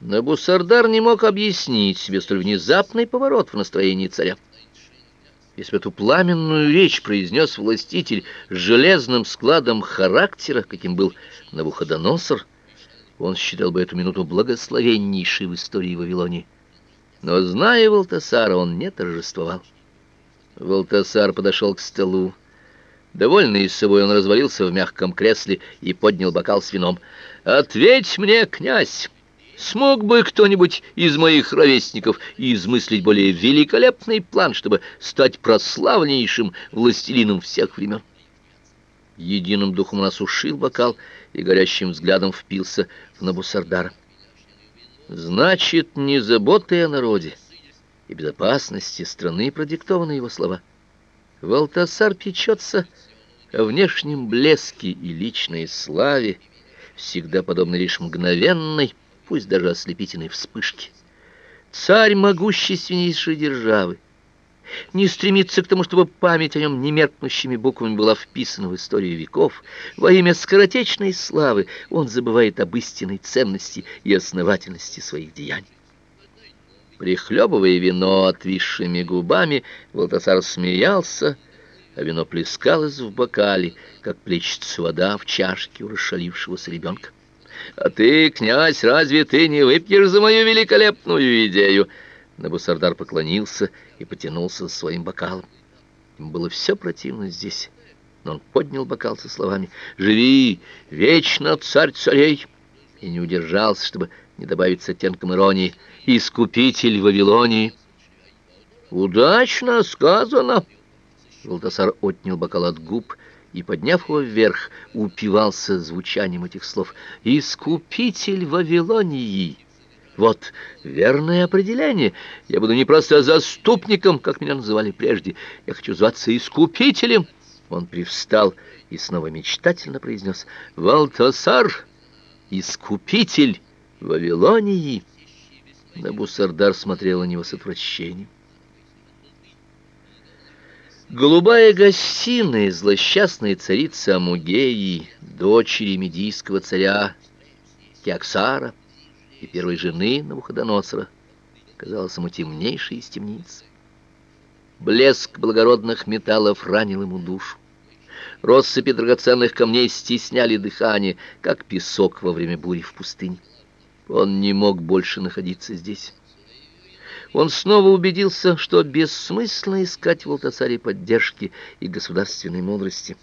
Набусардар не мог объяснить себе столь внезапный поворот в настроении царя. Если бы эту пламенную речь произнес властитель с железным складом характера, каким был Навуходоносор, он считал бы эту минуту благословеннейшей в истории Вавилонии. Но, зная Валтасара, он не торжествовал. Валтасар подошел к столу. Довольный собой, он развалился в мягком кресле и поднял бокал с вином. «Ответь мне, князь!» Смог бы кто-нибудь из моих ровесников измыслить более великолепный план, чтобы стать прославленнейшим властелином всех времен? Единым духом он осушил бокал и горящим взглядом впился в Набусардара. Значит, не заботы о народе и безопасности страны продиктованы его слова. Валтасар печется о внешнем блеске и личной славе, всегда подобной лишь мгновенной, пусть даже ослепительной вспышки. Царь могущественнейшей державы не стремится к тому, чтобы память о нем немеркнущими буквами была вписана в историю веков. Во имя скоротечной славы он забывает об истинной ценности и основательности своих деяний. Прихлебывая вино отвисшими губами, Валтасар смеялся, а вино плескалось в бокале, как плещется вода в чашке у расшалившегося ребенка. А ты, князь, разве ты не выпьешь за мою великолепную идею? Набусардар поклонился и потянулся за своим бокалом. Ему было все противно здесь, но он поднял бокал со словами «Живи, вечно царь царей!» и не удержался, чтобы не добавить с оттенком иронии «Искупитель Вавилонии!» «Удачно сказано!» Валтасар отнял бокал от губ и, подняв его вверх, упивался звучанием этих слов. «Искупитель Вавилонии!» Вот верное определение. Я буду не просто заступником, как меня называли прежде. Я хочу зваться искупителем. Он привстал и снова мечтательно произнес «Валтасар, искупитель Вавилонии!» Набусардар смотрел на него с отвращением. Голубая гостиная злосчастной царицы Амугеи, дочери медийского царя Кеоксара и первой жены Навуходоносора, казалась ему темнейшей из темниц. Блеск благородных металлов ранил ему душу. Россыпи драгоценных камней стесняли дыхание, как песок во время бури в пустыне. Он не мог больше находиться здесь он снова убедился, что бессмысленно искать в Алтасаре поддержки и государственной мудрости.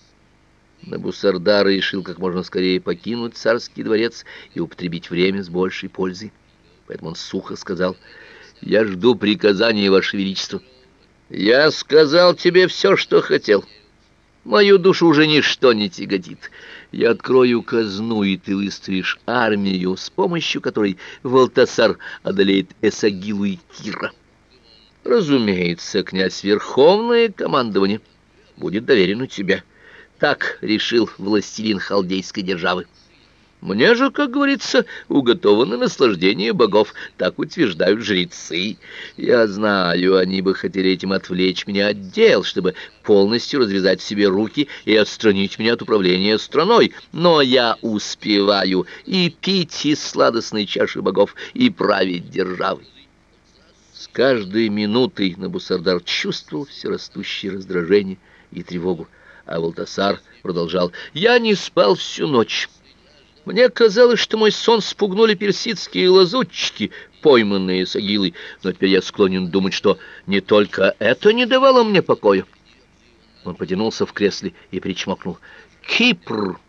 Набусардар решил как можно скорее покинуть царский дворец и употребить время с большей пользой. Поэтому он сухо сказал, «Я жду приказания, Ваше Величество». «Я сказал тебе все, что хотел». Мою душу уже ничто не тяготит. Я открою казну, и ты выставишь армию, с помощью которой Валтасар одолеет Эсагилу и Кира. Разумеется, князь Верховное командование будет доверено тебе. Так решил властелин халдейской державы. Мне же, как говорится, уготовано наслаждение богов, так утверждают жрецы. Я знаю, они бы хотели этим отвлечь меня от дел, чтобы полностью развязать себе руки и отстранить меня от управления страной. Но я успеваю и пить из сладостной чаши богов, и править державой. С каждой минутой Набусардар чувствовал все растущее раздражение и тревогу, а Валтасар продолжал «Я не спал всю ночь». Мне казалось, что мой сон спугнули персидские лазутчики, пойманные с агилой, но теперь я склонен думать, что не только это не давало мне покоя. Он потянулся в кресле и причмокнул. «Кипр!»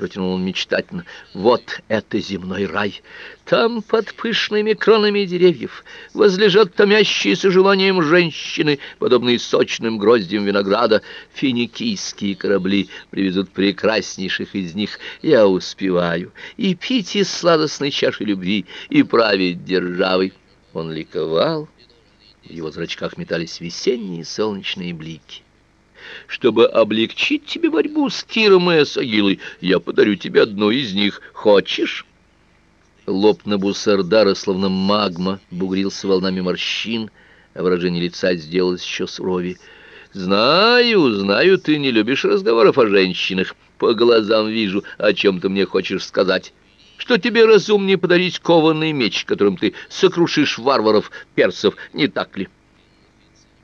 Протянул он мечтательно. Вот это земной рай. Там под пышными кронами деревьев возлежат томящиеся желанием женщины, подобные сочным гроздьям винограда. Финикийские корабли привезут прекраснейших из них. Я успеваю и пить из сладостной чаши любви, и править державой. Он ликовал. В его зрачках метались весенние солнечные блики. Чтобы облегчить тебе борьбу с Киром и Асагилой, я подарю тебе одну из них. Хочешь?» Лоб Набусардара, словно магма, бугрился волнами морщин, а выражение лица сделалось еще суровее. «Знаю, знаю, ты не любишь разговоров о женщинах. По глазам вижу, о чем ты мне хочешь сказать. что тебе разумнее подарить кованный меч, которым ты сокрушишь варваров, персов, не так ли?»